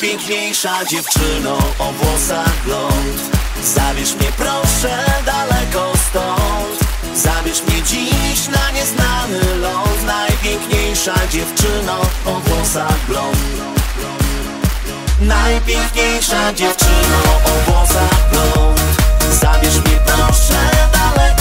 najpiękniejsza dziewczyno o włosach blond. Zabierz mnie proszę daleko stąd. Zabierz mnie dziś na nieznany ląd. Najpiękniejsza dziewczyno o włosach blond. Najpiękniejsza dziewczyno o włosach blond. Zabierz mnie proszę daleko